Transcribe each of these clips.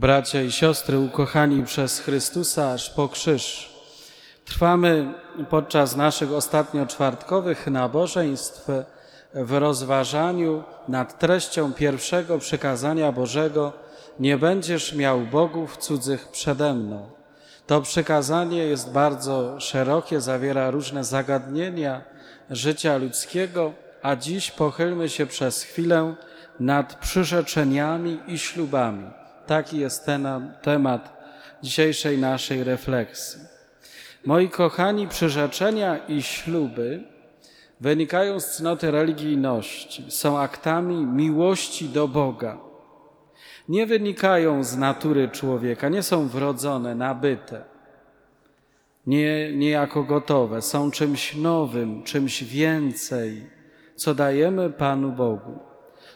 Bracia i siostry, ukochani przez Chrystusa aż po krzyż, trwamy podczas naszych ostatnio czwartkowych nabożeństw w rozważaniu nad treścią pierwszego przykazania Bożego Nie będziesz miał bogów cudzych przede mną. To przykazanie jest bardzo szerokie, zawiera różne zagadnienia życia ludzkiego, a dziś pochylmy się przez chwilę nad przyrzeczeniami i ślubami. Taki jest ten temat dzisiejszej naszej refleksji. Moi kochani, przyrzeczenia i śluby wynikają z cnoty religijności, są aktami miłości do Boga. Nie wynikają z natury człowieka, nie są wrodzone, nabyte, nie, niejako gotowe, są czymś nowym, czymś więcej, co dajemy Panu Bogu.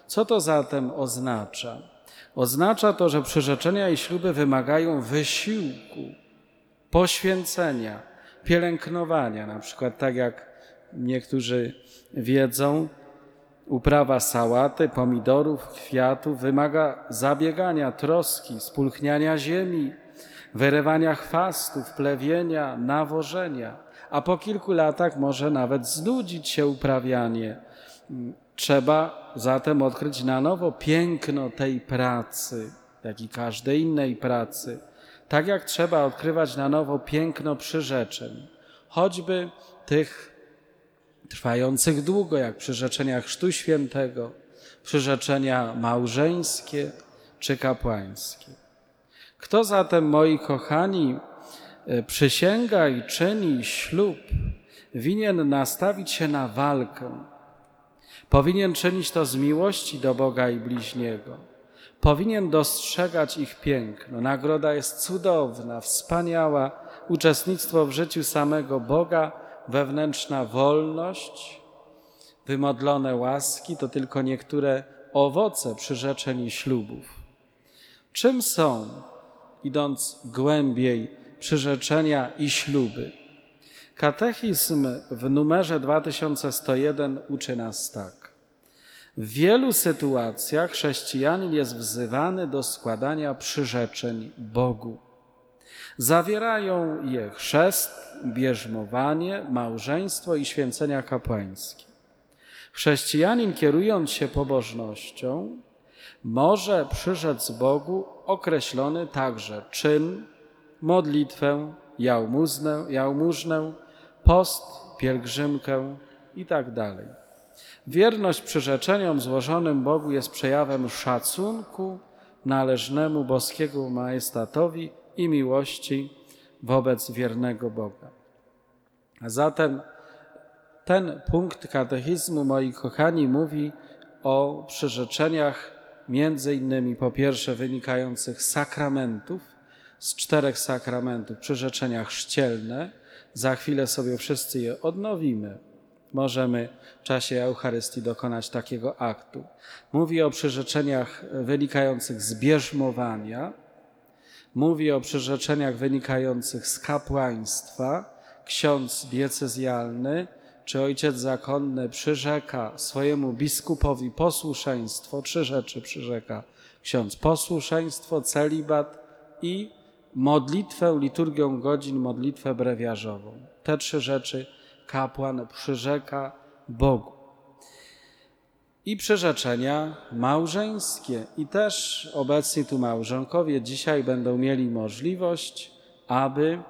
Co to zatem oznacza? Oznacza to, że przyrzeczenia i śluby wymagają wysiłku, poświęcenia, pielęgnowania. Na przykład, tak jak niektórzy wiedzą, uprawa sałaty, pomidorów, kwiatów wymaga zabiegania, troski, spulchniania ziemi, wyrywania chwastów, plewienia, nawożenia, a po kilku latach może nawet znudzić się uprawianie. Trzeba zatem odkryć na nowo piękno tej pracy, jak i każdej innej pracy. Tak jak trzeba odkrywać na nowo piękno przyrzeczeń, choćby tych trwających długo, jak przyrzeczenia Chrztu Świętego, przyrzeczenia małżeńskie czy kapłańskie. Kto zatem, moi kochani, przysięga i czyni ślub, winien nastawić się na walkę, Powinien czynić to z miłości do Boga i bliźniego. Powinien dostrzegać ich piękno. Nagroda jest cudowna, wspaniała. Uczestnictwo w życiu samego Boga, wewnętrzna wolność, wymodlone łaski to tylko niektóre owoce przyrzeczeń i ślubów. Czym są, idąc głębiej, przyrzeczenia i śluby? Katechizm w numerze 2101 uczy nas tak. W wielu sytuacjach chrześcijanin jest wzywany do składania przyrzeczeń Bogu. Zawierają je chrzest, bierzmowanie, małżeństwo i święcenia kapłańskie. Chrześcijanin, kierując się pobożnością, może przyrzec Bogu określony także czyn, modlitwę, jałmużnę, jałmużnę post, pielgrzymkę i tak. Wierność przyrzeczeniom złożonym Bogu jest przejawem szacunku należnemu boskiemu majestatowi i miłości wobec wiernego Boga. A zatem ten punkt katechizmu, moi kochani, mówi o przyrzeczeniach między innymi po pierwsze wynikających z sakramentów, z czterech sakramentów, przyrzeczenia chrzcielne, za chwilę sobie wszyscy je odnowimy. Możemy w czasie Eucharystii dokonać takiego aktu. Mówi o przyrzeczeniach wynikających z bierzmowania, mówi o przyrzeczeniach wynikających z kapłaństwa. Ksiądz diecezjalny czy ojciec zakonny przyrzeka swojemu biskupowi posłuszeństwo, trzy rzeczy przyrzeka ksiądz: posłuszeństwo, celibat i modlitwę, liturgią godzin, modlitwę brewiarzową. Te trzy rzeczy kapłan przyrzeka Bogu. I przyrzeczenia małżeńskie. I też obecni tu małżonkowie dzisiaj będą mieli możliwość, aby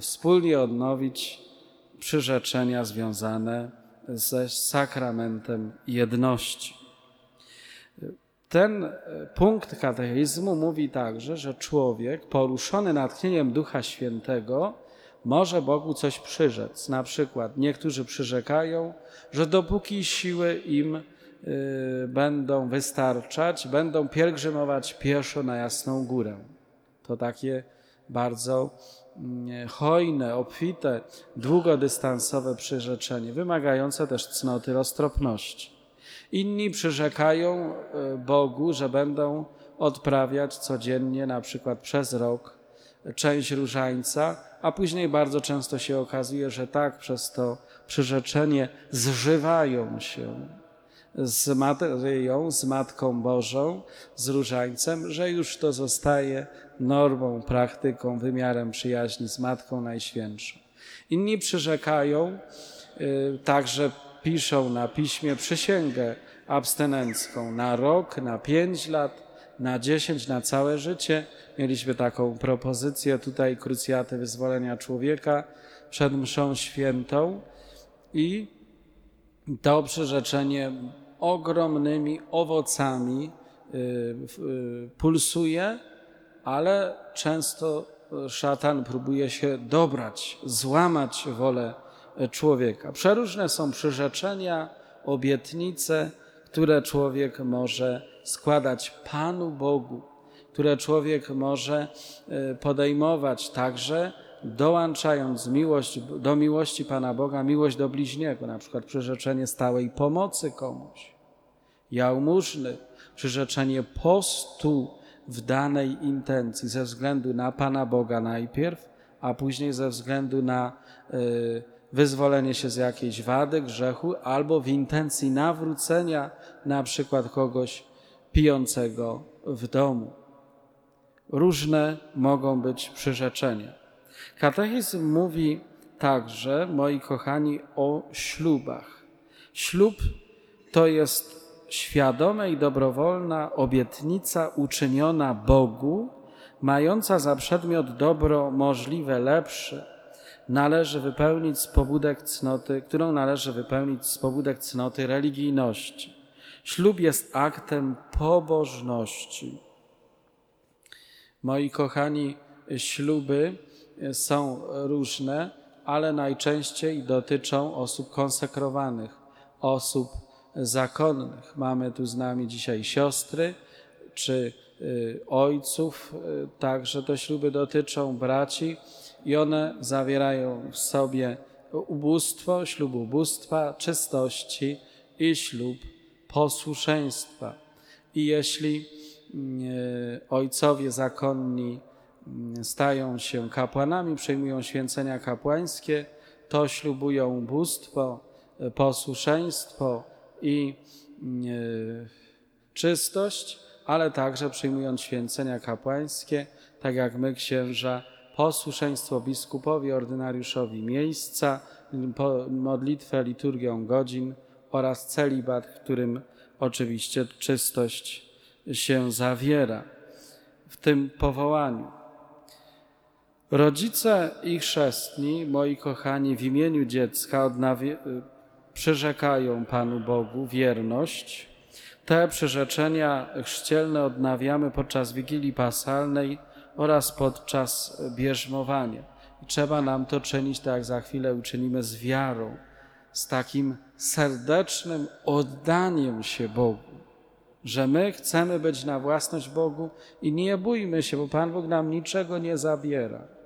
wspólnie odnowić przyrzeczenia związane ze sakramentem jedności. Ten punkt katechizmu mówi także, że człowiek poruszony natchnieniem Ducha Świętego może Bogu coś przyrzec. Na przykład niektórzy przyrzekają, że dopóki siły im y, będą wystarczać, będą pielgrzymować pieszo na Jasną Górę. To takie bardzo y, hojne, obfite, długodystansowe przyrzeczenie, wymagające też cnoty roztropności. Inni przyrzekają e, Bogu, że będą odprawiać codziennie, na przykład przez rok, część różańca, a później bardzo często się okazuje, że tak przez to przyrzeczenie zżywają się z Maryją, z Matką Bożą, z Różańcem, że już to zostaje normą, praktyką, wymiarem przyjaźni z Matką Najświętszą. Inni przyrzekają, y, także piszą na piśmie przysięgę abstynencką na rok, na pięć lat, na dziesięć, na całe życie. Mieliśmy taką propozycję tutaj krucjaty wyzwolenia człowieka przed mszą świętą i to przyrzeczenie ogromnymi owocami y, y, pulsuje, ale często szatan próbuje się dobrać, złamać wolę człowieka. Przeróżne są przyrzeczenia, obietnice, które człowiek może składać Panu Bogu, które człowiek może y, podejmować także dołączając miłość, do miłości Pana Boga, miłość do bliźniego, na przykład przyrzeczenie stałej pomocy komuś, jałmużny, przyrzeczenie postu w danej intencji ze względu na Pana Boga najpierw, a później ze względu na y, wyzwolenie się z jakiejś wady, grzechu, albo w intencji nawrócenia na przykład kogoś pijącego w domu. Różne mogą być przyrzeczenia. Katechizm mówi także, moi kochani, o ślubach. Ślub to jest świadoma i dobrowolna obietnica uczyniona Bogu, mająca za przedmiot dobro możliwe lepsze, należy wypełnić z pobudek cnoty, którą należy wypełnić z pobudek cnoty religijności. Ślub jest aktem pobożności. Moi kochani, śluby są różne, ale najczęściej dotyczą osób konsekrowanych, osób zakonnych. Mamy tu z nami dzisiaj siostry czy y, ojców, y, także te śluby dotyczą braci i one zawierają w sobie ubóstwo, ślub ubóstwa, czystości i ślub posłuszeństwa. I jeśli y, ojcowie zakonni stają się kapłanami, przejmują święcenia kapłańskie, to ślubują bóstwo, posłuszeństwo i e, czystość, ale także przyjmując święcenia kapłańskie, tak jak my księża, posłuszeństwo biskupowi, ordynariuszowi miejsca, modlitwę, liturgią godzin oraz celibat, w którym oczywiście czystość się zawiera w tym powołaniu. Rodzice i chrzestni, moi kochani, w imieniu dziecka przyrzekają Panu Bogu wierność. Te przyrzeczenia chrzcielne odnawiamy podczas Wigilii Pasalnej oraz podczas bierzmowania. Trzeba nam to czynić, tak jak za chwilę uczynimy, z wiarą, z takim serdecznym oddaniem się Bogu, że my chcemy być na własność Bogu i nie bójmy się, bo Pan Bóg nam niczego nie zabiera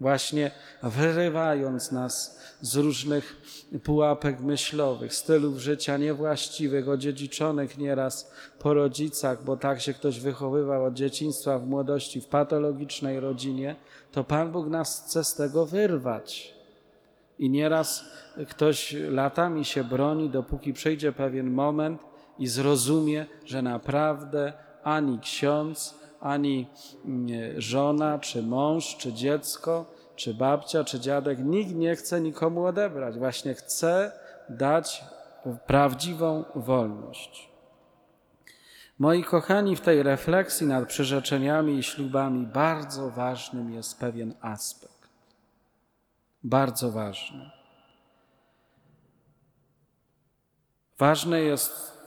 właśnie wyrywając nas z różnych pułapek myślowych, stylów życia niewłaściwych, odziedziczonych nieraz po rodzicach, bo tak się ktoś wychowywał od dzieciństwa w młodości w patologicznej rodzinie, to Pan Bóg nas chce z tego wyrwać. I nieraz ktoś latami się broni, dopóki przyjdzie pewien moment i zrozumie, że naprawdę ani ksiądz, ani mm, żona, czy mąż, czy dziecko, czy babcia, czy dziadek, nikt nie chce nikomu odebrać. Właśnie chce dać prawdziwą wolność. Moi kochani, w tej refleksji nad przyrzeczeniami i ślubami bardzo ważnym jest pewien aspekt. Bardzo ważny. Ważne jest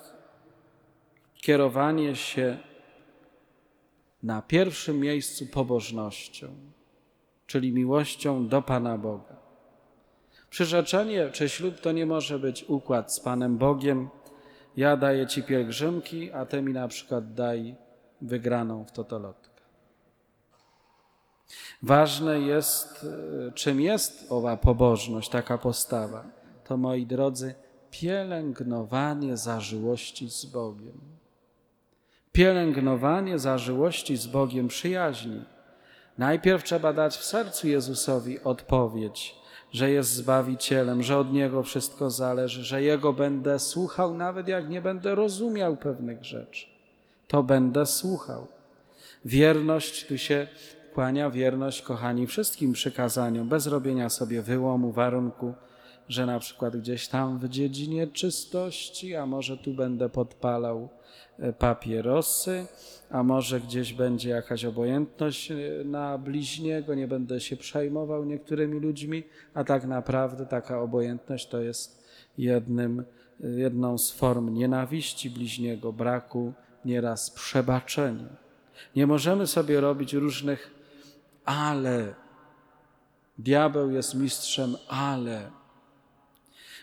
kierowanie się na pierwszym miejscu pobożnością, czyli miłością do Pana Boga. Przyrzeczenie czy ślub to nie może być układ z Panem Bogiem. Ja daję Ci pielgrzymki, a Ty mi na przykład daj wygraną w totolotkę. Ważne jest, e, czym jest owa pobożność, taka postawa. To, moi drodzy, pielęgnowanie zażyłości z Bogiem pielęgnowanie zażyłości z Bogiem przyjaźni. Najpierw trzeba dać w sercu Jezusowi odpowiedź że jest Zbawicielem, że od Niego wszystko zależy, że Jego będę słuchał, nawet jak nie będę rozumiał pewnych rzeczy. To będę słuchał. Wierność, tu się kłania wierność, kochani, wszystkim przykazaniom, bez robienia sobie wyłomu, warunku, że na przykład gdzieś tam w dziedzinie czystości, a może tu będę podpalał e, papierosy, a może gdzieś będzie jakaś obojętność e, na bliźniego, nie będę się przejmował niektórymi ludźmi, a tak naprawdę taka obojętność to jest jednym, e, jedną z form nienawiści bliźniego, braku nieraz przebaczenia. Nie możemy sobie robić różnych ale. Diabeł jest mistrzem ale.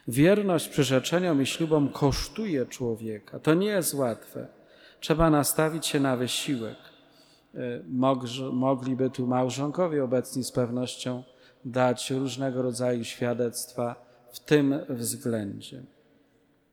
Wierność przyrzeczeniom i ślubom kosztuje człowieka. To nie jest łatwe. Trzeba nastawić się na wysiłek. E, mogliby tu małżonkowie obecni z pewnością dać różnego rodzaju świadectwa w tym względzie.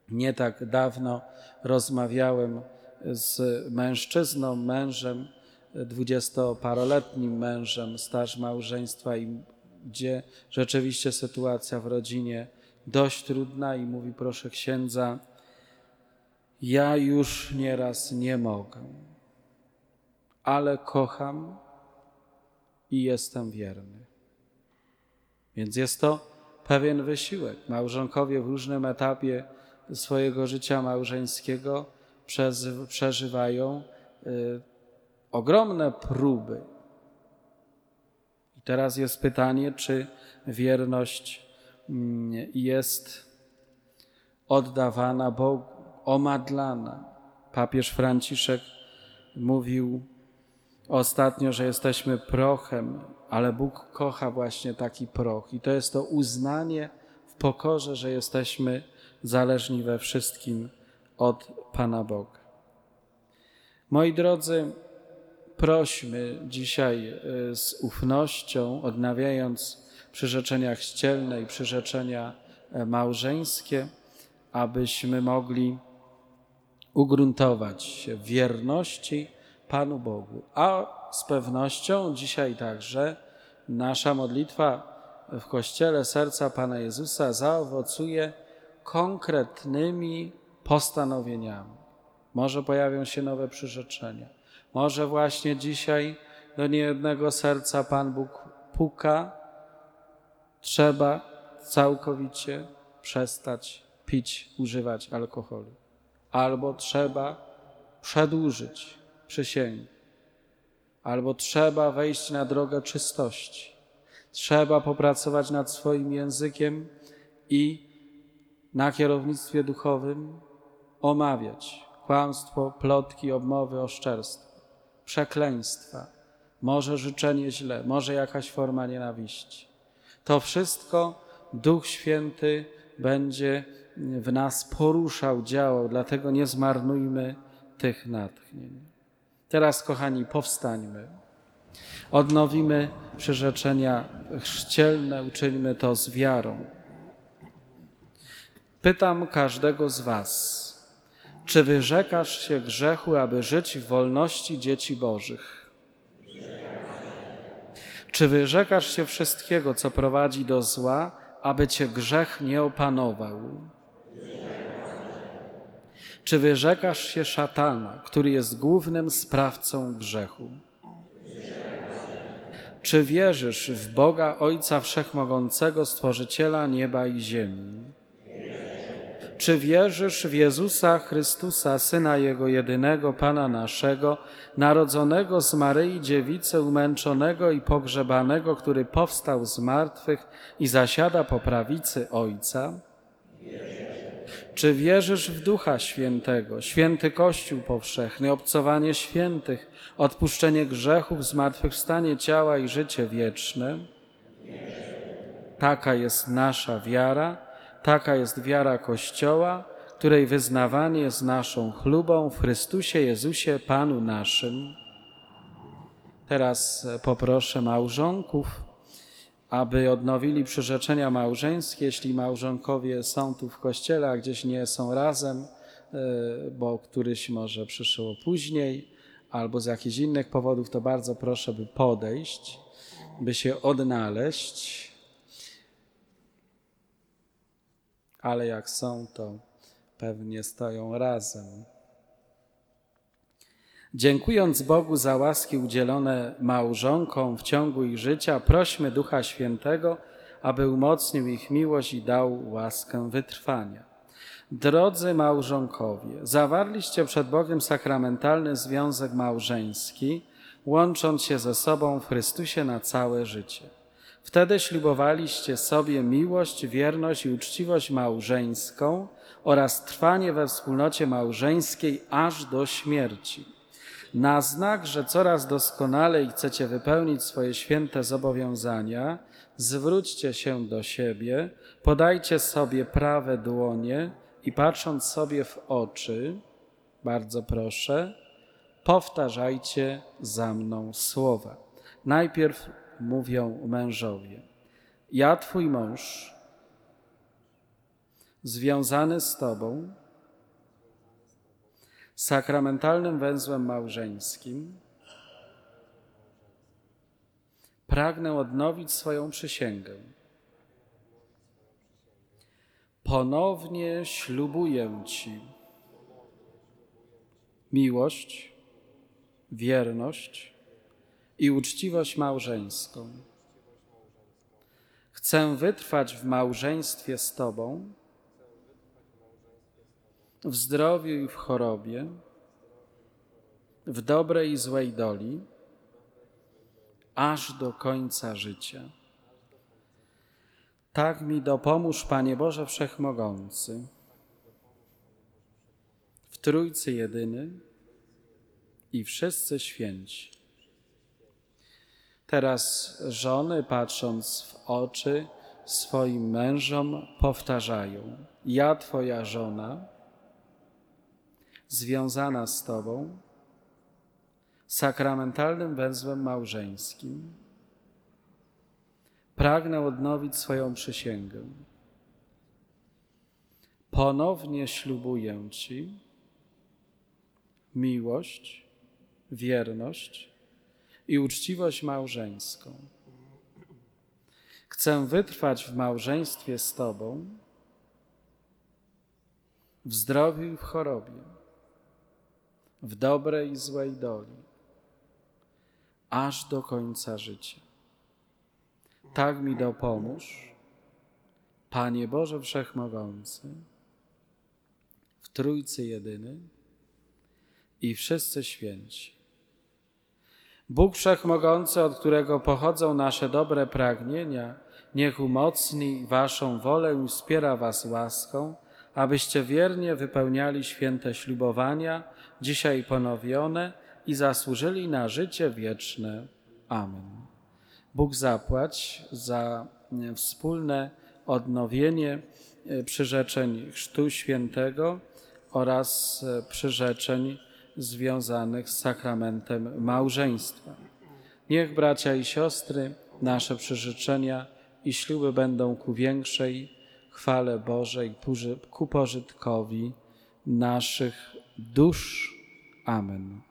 Nie tak dawno rozmawiałem z mężczyzną, mężem, dwudziestoparoletnim mężem, staż małżeństwa, i gdzie rzeczywiście sytuacja w rodzinie dość trudna i mówi, proszę księdza, ja już nieraz nie mogę, ale kocham i jestem wierny. Więc jest to pewien wysiłek. Małżonkowie w różnym etapie swojego życia małżeńskiego przeżywają y, ogromne próby. I teraz jest pytanie, czy wierność mm, jest oddawana Bogu, omadlana. Papież Franciszek mówił ostatnio, że jesteśmy prochem, ale Bóg kocha właśnie taki proch. I to jest to uznanie w pokorze, że jesteśmy zależni we wszystkim od Pana Boga. Moi drodzy, prośmy dzisiaj e, z ufnością, odnawiając przyrzeczenia chrzcielne i przyrzeczenia e, małżeńskie, abyśmy mogli ugruntować się w wierności Panu Bogu. A z pewnością dzisiaj także nasza modlitwa w Kościele Serca Pana Jezusa zaowocuje konkretnymi postanowieniami. Może pojawią się nowe przyrzeczenia. Może właśnie dzisiaj do niejednego serca Pan Bóg puka. Trzeba całkowicie przestać pić, używać alkoholu. Albo trzeba przedłużyć przysięgę. Albo trzeba wejść na drogę czystości. Trzeba popracować nad swoim językiem i na kierownictwie duchowym omawiać kłamstwo, plotki, obmowy, oszczerstwo przekleństwa, może życzenie źle, może jakaś forma nienawiści. To wszystko Duch Święty będzie w nas poruszał, działał, dlatego nie zmarnujmy tych natchnień. Teraz, kochani, powstańmy. Odnowimy przyrzeczenia chrzcielne, uczyńmy to z wiarą. Pytam każdego z Was, czy wyrzekasz się grzechu, aby żyć w wolności dzieci Bożych? Czy wyrzekasz się wszystkiego, co prowadzi do zła, aby cię grzech nie opanował? Czy wyrzekasz się szatana, który jest głównym sprawcą grzechu? Czy wierzysz w Boga Ojca Wszechmogącego, Stworzyciela nieba i ziemi? Czy wierzysz w Jezusa Chrystusa, Syna Jego jedynego, Pana naszego, narodzonego z Maryi Dziewicy, umęczonego i pogrzebanego, który powstał z martwych i zasiada po prawicy Ojca? Czy wierzysz w Ducha Świętego, święty Kościół powszechny, obcowanie świętych, odpuszczenie grzechów, zmartwychwstanie ciała i życie wieczne? Taka jest nasza wiara Taka jest wiara Kościoła, której wyznawanie jest naszą chlubą w Chrystusie Jezusie, Panu naszym. Teraz poproszę małżonków, aby odnowili przyrzeczenia małżeńskie, jeśli małżonkowie są tu w kościele, a gdzieś nie są razem, e, bo któryś może przyszło później, albo z jakichś innych powodów, to bardzo proszę, by podejść, by się odnaleźć ale jak są, to pewnie stoją razem. Dziękując Bogu za łaski udzielone małżonkom w ciągu ich życia, prośmy Ducha Świętego, aby umocnił ich miłość i dał łaskę wytrwania. Drodzy małżonkowie, zawarliście przed Bogiem sakramentalny związek małżeński, łącząc się ze sobą w Chrystusie na całe życie. Wtedy ślubowaliście sobie miłość, wierność i uczciwość małżeńską oraz trwanie we wspólnocie małżeńskiej aż do śmierci. Na znak, że coraz doskonalej chcecie wypełnić swoje święte zobowiązania, zwróćcie się do siebie, podajcie sobie prawe dłonie i patrząc sobie w oczy, bardzo proszę, powtarzajcie za mną słowa. Najpierw mówią mężowie: Ja, twój mąż, związany z tobą, sakramentalnym węzłem małżeńskim, pragnę odnowić swoją przysięgę. Ponownie ślubuję Ci miłość, wierność i uczciwość małżeńską. Chcę wytrwać w małżeństwie z Tobą w zdrowiu i w chorobie, w dobrej i złej doli, aż do końca życia. Tak mi dopomóż, Panie Boże Wszechmogący, w Trójcy Jedyny i wszyscy święci. Teraz żony, patrząc w oczy swoim mężom, powtarzają: Ja, Twoja żona, związana z Tobą sakramentalnym węzłem małżeńskim, pragnę odnowić swoją przysięgę. Ponownie ślubuję Ci miłość, wierność i uczciwość małżeńską. Chcę wytrwać w małżeństwie z Tobą, w zdrowiu i w chorobie w dobrej i złej doli, aż do końca życia. Tak mi dopomóż, Panie Boże Wszechmogący, w Trójcy Jedyny i wszyscy święci. Bóg Wszechmogący, od którego pochodzą nasze dobre pragnienia, niech umocni Waszą wolę i wspiera Was łaską, abyście wiernie wypełniali święte ślubowania, dzisiaj ponowione i zasłużyli na życie wieczne. Amen. Bóg zapłać za e, wspólne odnowienie e, przyrzeczeń Chrztu Świętego oraz e, przyrzeczeń związanych z sakramentem małżeństwa. Niech bracia i siostry nasze przyrzeczenia i śluby będą ku większej chwale Bożej, ku pożytkowi naszych dusz. Amen.